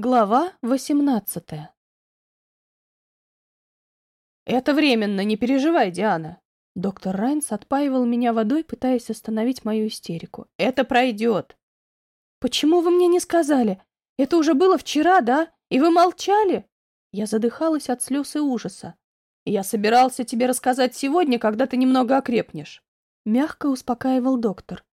Глава восемнадцатая «Это временно, не переживай, Диана!» Доктор Райнс отпаивал меня водой, пытаясь остановить мою истерику. «Это пройдет!» «Почему вы мне не сказали? Это уже было вчера, да? И вы молчали?» Я задыхалась от слез и ужаса. «Я собирался тебе рассказать сегодня, когда ты немного окрепнешь», — мягко успокаивал доктор.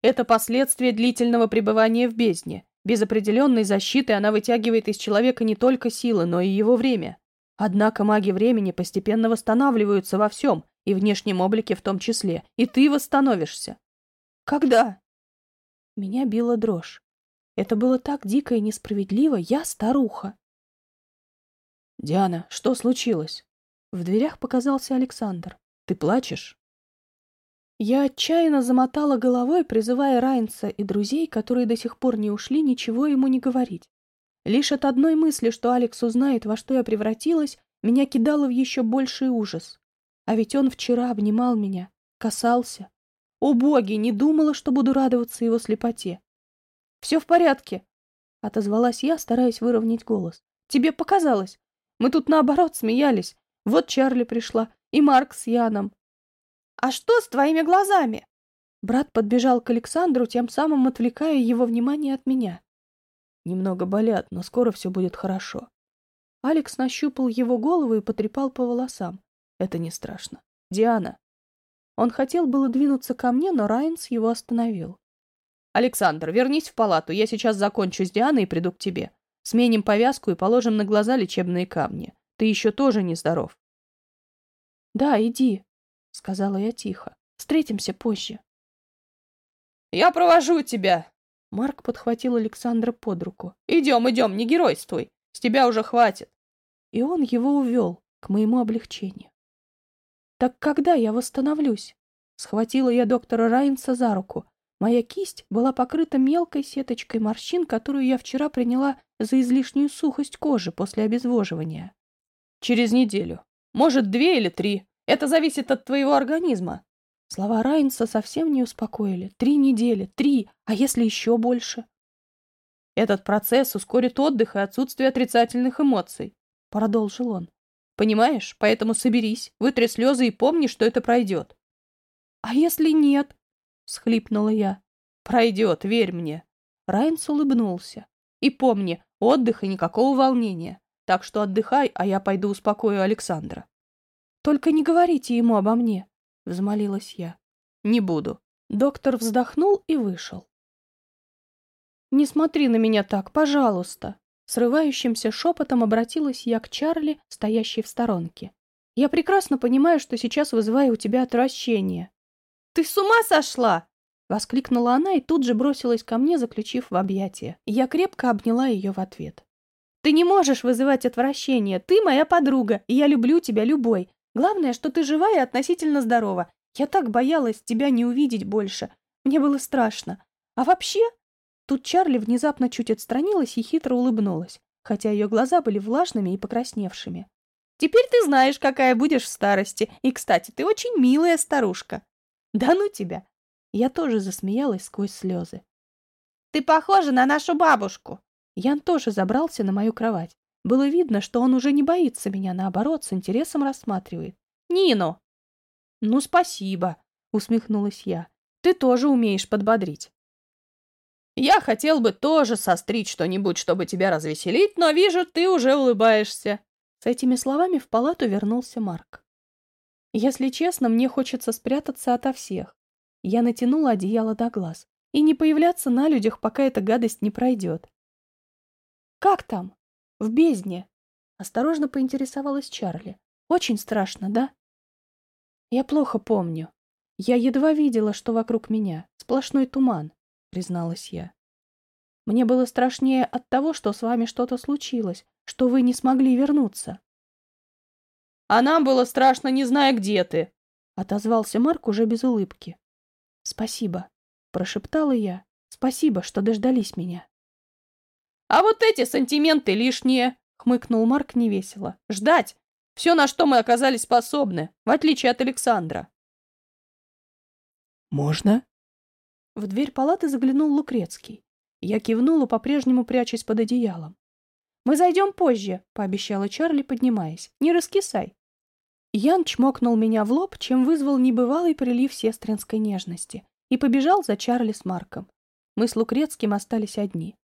«Это последствия длительного пребывания в бездне. Без определенной защиты она вытягивает из человека не только силы, но и его время. Однако маги времени постепенно восстанавливаются во всем, и внешнем облике в том числе, и ты восстановишься. Когда? Меня била дрожь. Это было так дико и несправедливо, я старуха. Диана, что случилось? В дверях показался Александр. Ты плачешь? Я отчаянно замотала головой, призывая Райнса и друзей, которые до сих пор не ушли, ничего ему не говорить. Лишь от одной мысли, что Алекс узнает, во что я превратилась, меня кидало в еще больший ужас. А ведь он вчера обнимал меня, касался. О боги, не думала, что буду радоваться его слепоте. «Все в порядке», — отозвалась я, стараясь выровнять голос. «Тебе показалось. Мы тут наоборот смеялись. Вот Чарли пришла, и Марк с Яном. «А что с твоими глазами?» Брат подбежал к Александру, тем самым отвлекая его внимание от меня. «Немного болят, но скоро все будет хорошо». Алекс нащупал его голову и потрепал по волосам. «Это не страшно. Диана». Он хотел было двинуться ко мне, но Райнс его остановил. «Александр, вернись в палату, я сейчас закончу с Дианой и приду к тебе. Сменим повязку и положим на глаза лечебные камни. Ты еще тоже нездоров». «Да, иди», — сказала я тихо. «Встретимся позже». «Я провожу тебя!» Марк подхватил Александра под руку. «Идем, идем, не геройствуй! С тебя уже хватит!» И он его увел, к моему облегчению. «Так когда я восстановлюсь?» Схватила я доктора Райнса за руку. Моя кисть была покрыта мелкой сеточкой морщин, которую я вчера приняла за излишнюю сухость кожи после обезвоживания. «Через неделю. Может, две или три. Это зависит от твоего организма. Слова Райнса совсем не успокоили. Три недели, три, а если еще больше? Этот процесс ускорит отдых и отсутствие отрицательных эмоций, продолжил он. Понимаешь? Поэтому соберись, вытри слезы и помни, что это пройдет. А если нет? Схлипнула я. Пройдет, верь мне. Райнс улыбнулся. И помни, отдых и никакого волнения. Так что отдыхай, а я пойду успокою Александра. Только не говорите ему обо мне, — взмолилась я. Не буду. Доктор вздохнул и вышел. Не смотри на меня так, пожалуйста. Срывающимся шепотом обратилась я к Чарли, стоящей в сторонке. Я прекрасно понимаю, что сейчас вызываю у тебя отвращение. Ты с ума сошла? Воскликнула она и тут же бросилась ко мне, заключив в объятия. Я крепко обняла ее в ответ. Ты не можешь вызывать отвращение. Ты моя подруга, и я люблю тебя любой. Главное, что ты жива и относительно здорова. Я так боялась тебя не увидеть больше. Мне было страшно. А вообще...» Тут Чарли внезапно чуть отстранилась и хитро улыбнулась, хотя ее глаза были влажными и покрасневшими. «Теперь ты знаешь, какая будешь в старости. И, кстати, ты очень милая старушка». «Да ну тебя!» Я тоже засмеялась сквозь слезы. «Ты похожа на нашу бабушку!» Ян тоже забрался на мою кровать. Было видно, что он уже не боится меня, наоборот, с интересом рассматривает. «Нину!» «Ну, спасибо», — усмехнулась я. «Ты тоже умеешь подбодрить». «Я хотел бы тоже сострить что-нибудь, чтобы тебя развеселить, но вижу, ты уже улыбаешься». С этими словами в палату вернулся Марк. Если честно, мне хочется спрятаться ото всех. Я натянула одеяло до глаз и не появляться на людях, пока эта гадость не пройдет. «Как там?» В бездне. Осторожно поинтересовалась Чарли. Очень страшно, да? Я плохо помню. Я едва видела, что вокруг меня. Сплошной туман, призналась я. Мне было страшнее от того, что с вами что-то случилось, что вы не смогли вернуться. А нам было страшно, не зная, где ты, отозвался Марк уже без улыбки. Спасибо, прошептала я. Спасибо, что дождались меня. А вот эти сантименты лишние, хмыкнул Марк невесело. Ждать! Все, на что мы оказались способны, в отличие от Александра. «Можно?» В дверь палаты заглянул Лукрецкий. Я кивнула, по-прежнему прячась под одеялом. Мы зайдем позже, пообещала Чарли, поднимаясь. Не раскисай. Ян чмокнул меня в лоб, чем вызвал небывалый прилив сестринской нежности, и побежал за Чарли с Марком. Мы с Лукрецким остались одни.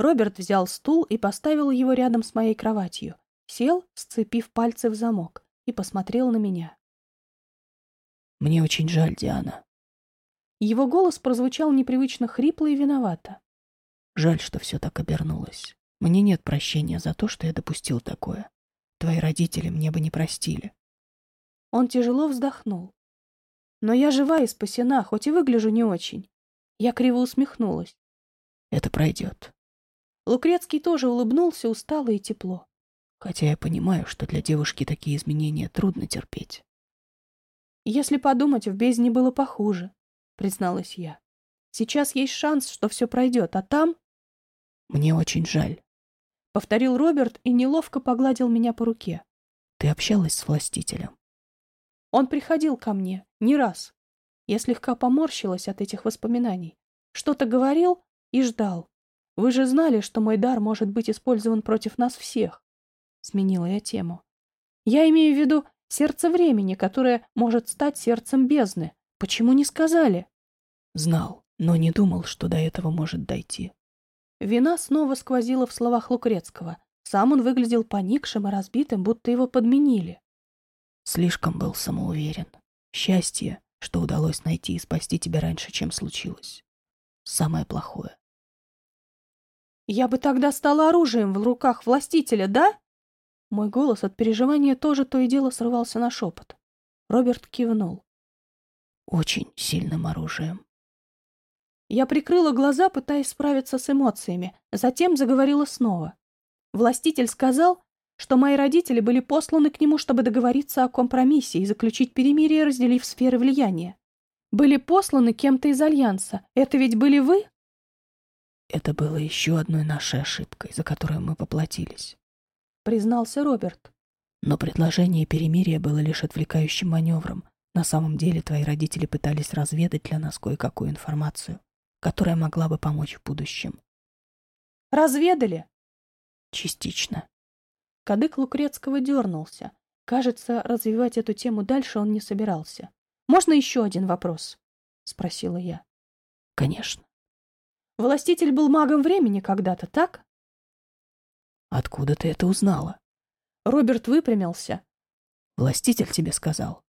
Роберт взял стул и поставил его рядом с моей кроватью, сел, сцепив пальцы в замок, и посмотрел на меня. «Мне очень жаль, Диана». Его голос прозвучал непривычно хрипло и виновато. «Жаль, что все так обернулось. Мне нет прощения за то, что я допустил такое. Твои родители мне бы не простили. Он тяжело вздохнул. Но я жива и спасена, хоть и выгляжу не очень. Я криво усмехнулась. Это пройдет. Лукрецкий тоже улыбнулся устало и тепло. Хотя я понимаю, что для девушки такие изменения трудно терпеть. Если подумать, в бездне было похуже, призналась я. Сейчас есть шанс, что все пройдет, а там... Мне очень жаль. — повторил Роберт и неловко погладил меня по руке. «Ты общалась с властителем?» «Он приходил ко мне. Не раз. Я слегка поморщилась от этих воспоминаний. Что-то говорил и ждал. Вы же знали, что мой дар может быть использован против нас всех». Сменила я тему. «Я имею в виду сердце времени, которое может стать сердцем бездны. Почему не сказали?» «Знал, но не думал, что до этого может дойти», Вина снова сквозила в словах Лукрецкого. Сам он выглядел поникшим и разбитым, будто его подменили. Слишком был самоуверен. Счастье, что удалось найти и спасти тебя раньше, чем случилось. Самое плохое. «Я бы тогда стала оружием в руках властителя, да?» Мой голос от переживания тоже то и дело срывался на шепот. Роберт кивнул. «Очень сильным оружием. Я прикрыла глаза, пытаясь справиться с эмоциями, затем заговорила снова. Властитель сказал, что мои родители были посланы к нему, чтобы договориться о компромиссе и заключить перемирие, разделив сферы влияния. Были посланы кем-то из Альянса. Это ведь были вы? Это было еще одной нашей ошибкой, за которую мы поплатились. Признался Роберт. Но предложение перемирия было лишь отвлекающим маневром. На самом деле твои родители пытались разведать для нас кое-какую информацию которая могла бы помочь в будущем. «Разведали?» «Частично». Кадык Лукрецкого дернулся. Кажется, развивать эту тему дальше он не собирался. «Можно еще один вопрос?» — спросила я. «Конечно». «Властитель был магом времени когда-то, так?» «Откуда ты это узнала?» Роберт выпрямился. «Властитель тебе сказал?»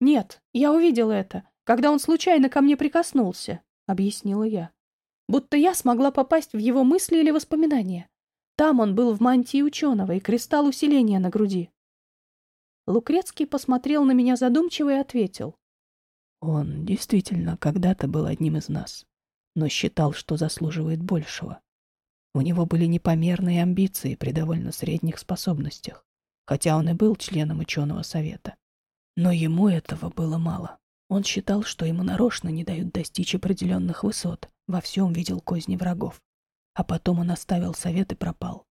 «Нет, я увидела это, когда он случайно ко мне прикоснулся объяснила я. Будто я смогла попасть в его мысли или воспоминания. Там он был в мантии ученого и кристалл усиления на груди. Лукрецкий посмотрел на меня задумчиво и ответил. Он действительно когда-то был одним из нас, но считал, что заслуживает большего. У него были непомерные амбиции при довольно средних способностях, хотя он и был членом ученого совета. Но ему этого было мало. Он считал, что ему нарочно не дают достичь определенных высот, во всем видел козни врагов. А потом он оставил совет и пропал.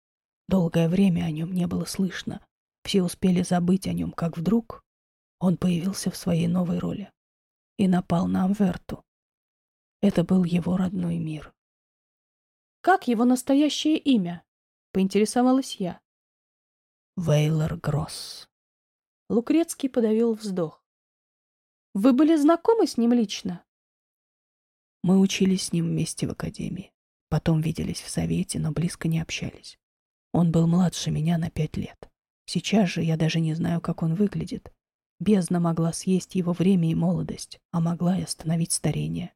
Долгое время о нем не было слышно. Все успели забыть о нем, как вдруг он появился в своей новой роли и напал на Амверту. Это был его родной мир. «Как его настоящее имя?» — поинтересовалась я. Вейлор Гросс. Лукрецкий подавил вздох. Вы были знакомы с ним лично? Мы учились с ним вместе в академии. Потом виделись в совете, но близко не общались. Он был младше меня на пять лет. Сейчас же я даже не знаю, как он выглядит. Бездна могла съесть его время и молодость, а могла и остановить старение.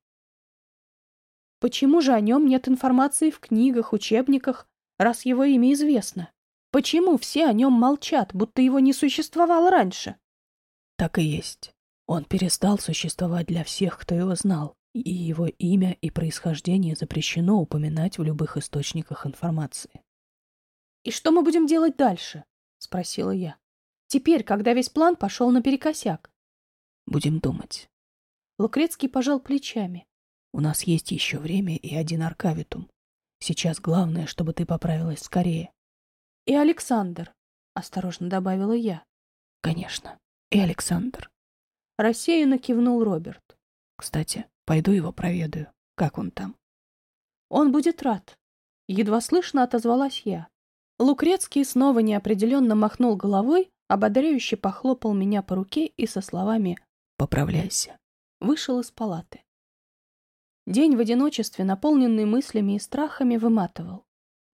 Почему же о нем нет информации в книгах, учебниках, раз его имя известно? Почему все о нем молчат, будто его не существовало раньше? Так и есть. Он перестал существовать для всех, кто его знал, и его имя и происхождение запрещено упоминать в любых источниках информации. «И что мы будем делать дальше?» — спросила я. «Теперь, когда весь план пошел наперекосяк». «Будем думать». Лукрецкий пожал плечами. «У нас есть еще время и один аркавитум. Сейчас главное, чтобы ты поправилась скорее». «И Александр», — осторожно добавила я. «Конечно, и Александр». Рассеянно кивнул Роберт. Кстати, пойду его проведаю. Как он там? Он будет рад. Едва слышно отозвалась я. Лукрецкий снова неопределенно махнул головой, ободряюще похлопал меня по руке и со словами «Поправляйся» вышел из палаты. День в одиночестве, наполненный мыслями и страхами, выматывал.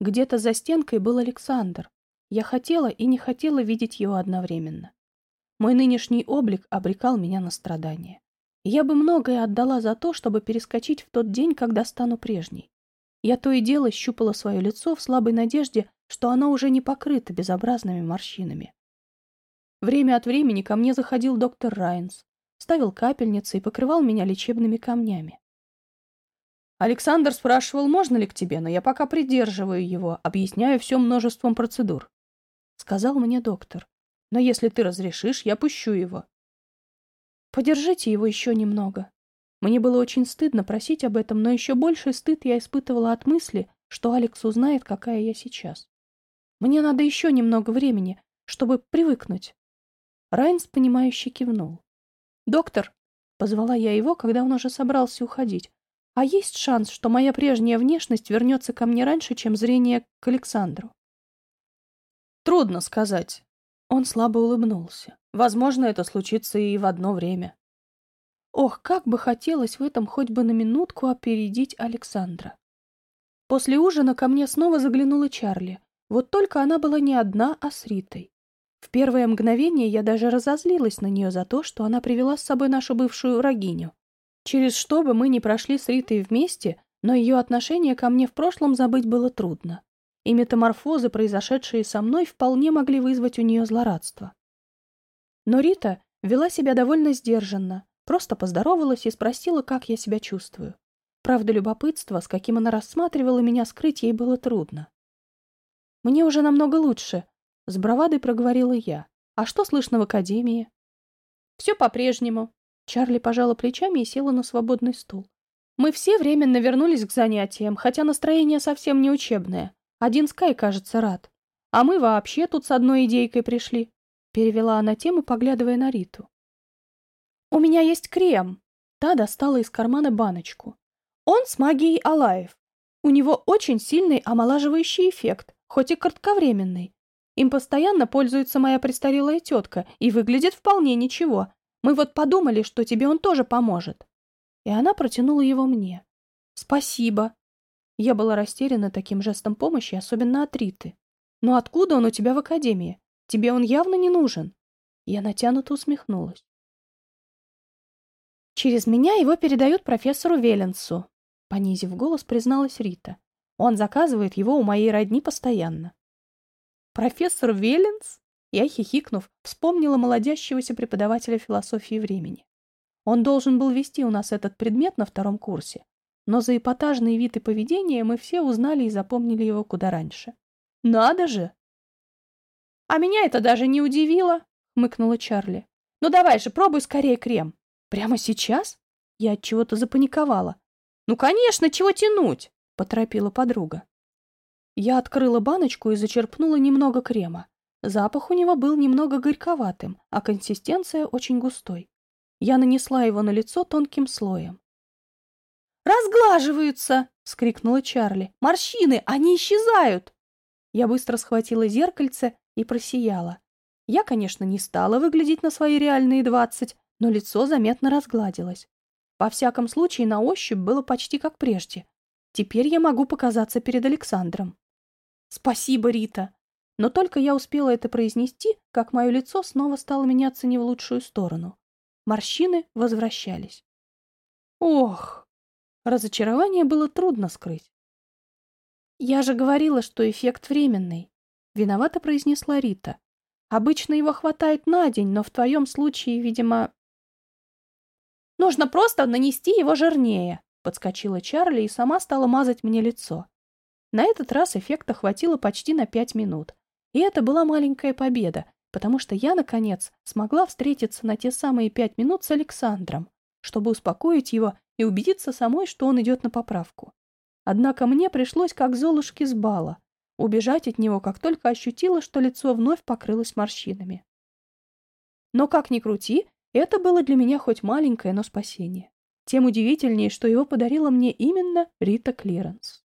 Где-то за стенкой был Александр. Я хотела и не хотела видеть его одновременно. Мой нынешний облик обрекал меня на страдания. Я бы многое отдала за то, чтобы перескочить в тот день, когда стану прежней. Я то и дело щупала свое лицо в слабой надежде, что оно уже не покрыто безобразными морщинами. Время от времени ко мне заходил доктор Райнс, ставил капельницы и покрывал меня лечебными камнями. Александр спрашивал, можно ли к тебе, но я пока придерживаю его, объясняю все множеством процедур. Сказал мне доктор. Но если ты разрешишь, я пущу его. Подержите его еще немного. Мне было очень стыдно просить об этом, но еще больший стыд я испытывала от мысли, что Алекс узнает, какая я сейчас. Мне надо еще немного времени, чтобы привыкнуть. Райнс, понимающе кивнул. «Доктор!» — позвала я его, когда он уже собрался уходить. А есть шанс, что моя прежняя внешность вернется ко мне раньше, чем зрение к Александру? Трудно сказать. Он слабо улыбнулся. Возможно, это случится и в одно время. Ох, как бы хотелось в этом хоть бы на минутку опередить Александра. После ужина ко мне снова заглянула Чарли. Вот только она была не одна, а с Ритой. В первое мгновение я даже разозлилась на нее за то, что она привела с собой нашу бывшую рогиню. Через что бы мы ни прошли с Ритой вместе, но ее отношение ко мне в прошлом забыть было трудно. И метаморфозы, произошедшие со мной, вполне могли вызвать у нее злорадство. Но Рита вела себя довольно сдержанно, просто поздоровалась и спросила, как я себя чувствую. Правда, любопытство, с каким она рассматривала меня, скрыть ей было трудно. «Мне уже намного лучше», — с бравадой проговорила я. «А что слышно в академии?» «Все по-прежнему», Чарли пожала плечами и села на свободный стул. Мы все временно вернулись к занятиям, хотя настроение совсем не учебное. Один Скай, кажется, рад. А мы вообще тут с одной идейкой пришли. Перевела она тему, поглядывая на Риту. «У меня есть крем». Та достала из кармана баночку. «Он с магией Алаев. У него очень сильный омолаживающий эффект, хоть и кратковременный. Им постоянно пользуется моя престарелая тетка и выглядит вполне ничего, мы вот подумали, что тебе он тоже поможет. И она протянула его мне. Спасибо. Я была растеряна таким жестом помощи, особенно от Риты. Но откуда он у тебя в академии? Тебе он явно не нужен. Я натянуто усмехнулась. Через меня его передают профессору Веленсу. Понизив голос, призналась Рита. Он заказывает его у моей родни постоянно. Профессор Веленс? Я, хихикнув, вспомнила молодящегося преподавателя философии времени. Он должен был вести у нас этот предмет на втором курсе, но за эпатажный вид и поведение мы все узнали и запомнили его куда раньше. Надо же! А меня это даже не удивило, хмыкнула Чарли. Ну давай же, пробуй скорее крем. Прямо сейчас? Я от чего-то запаниковала. Ну, конечно, чего тянуть? поторопила подруга. Я открыла баночку и зачерпнула немного крема. Запах у него был немного горьковатым, а консистенция очень густой. Я нанесла его на лицо тонким слоем. «Разглаживаются!» — скрикнула Чарли. «Морщины! Они исчезают!» Я быстро схватила зеркальце и просияла. Я, конечно, не стала выглядеть на свои реальные двадцать, но лицо заметно разгладилось. Во всяком случае, на ощупь было почти как прежде. Теперь я могу показаться перед Александром. «Спасибо, Рита!» Но только я успела это произнести, как мое лицо снова стало меняться не в лучшую сторону. Морщины возвращались. Ох! Разочарование было трудно скрыть. «Я же говорила, что эффект временный», — виновато произнесла Рита. «Обычно его хватает на день, но в твоем случае, видимо...» «Нужно просто нанести его жирнее», — подскочила Чарли и сама стала мазать мне лицо. На этот раз эффекта хватило почти на пять минут, и это была маленькая победа, потому что я, наконец, смогла встретиться на те самые пять минут с Александром, чтобы успокоить его и убедиться самой, что он идет на поправку. Однако мне пришлось, как Золушке с бала, убежать от него, как только ощутила, что лицо вновь покрылось морщинами. Но как ни крути, это было для меня хоть маленькое, но спасение. Тем удивительнее, что его подарила мне именно Рита Клиренс.